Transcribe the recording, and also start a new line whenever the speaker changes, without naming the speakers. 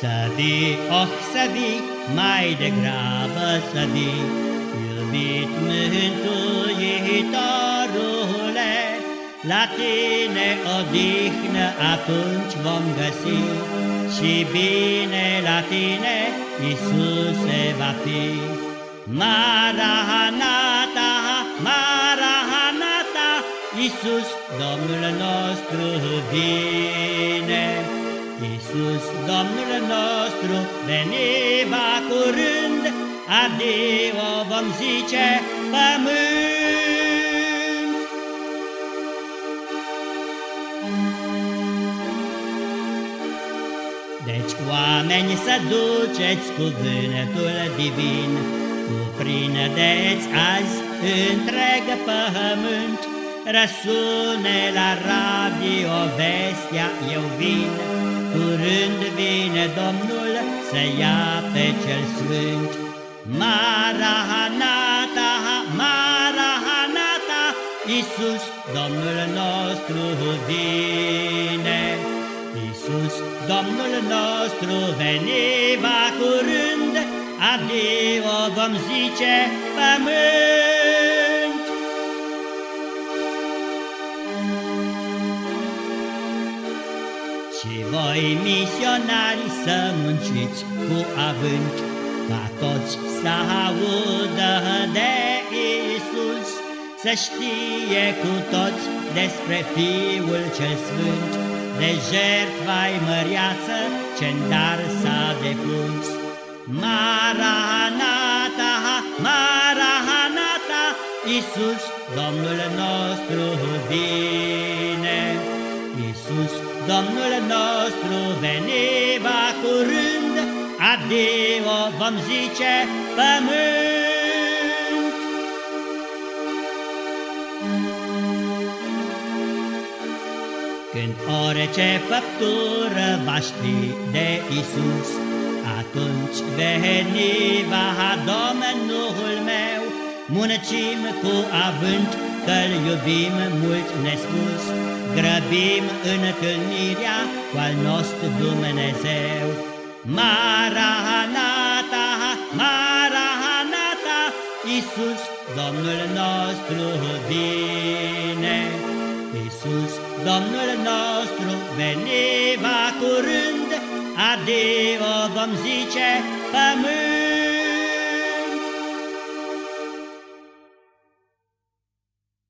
Să vii, oh să vii, mai degrabă să vii, Iubit Mântuitorule, La tine odihnă atunci vom găsi, Și bine la tine, Iisuse, va fi. Marahanata, Marahanata, Iisus, Domnul nostru, vine. Iisus, Domnul nostru, veni va curând, adio vom zice pământ. Deci, oameni, să duceți cuvântul divin, Cuprindeți azi întreg pământ, Răsune la radio vestea, eu vin, Curând vine Domnul să ia pe cel sfânt. Marahanata, Marahanata, Iisus, Domnul nostru vine. Iisus, Domnul nostru veni va curând, Adio vom zice pământ. Și voi, misionari, să munciți cu avânt, Ca toți să audă de Iisus, Să știe cu toți despre Fiul cel Sfânt, De jertva-i măriață ce-n dar s-a depus. Marahanata, Marahanata, Iisus, Domnul nostru vine. Iisus, Domnul nostru veni va curând, Adio vom zice pământ. Când orice făptură va ști de Iisus, atunci veni va Domnul meu, Muncim cu avânt că-L iubim mult nespus, Grăbim întâlnirea cu al nostru Dumnezeu. Marahanata, Marahanata, Iisus, Domnul nostru vine. Iisus, Domnul nostru, veni va curând, Adio vom zice pământ.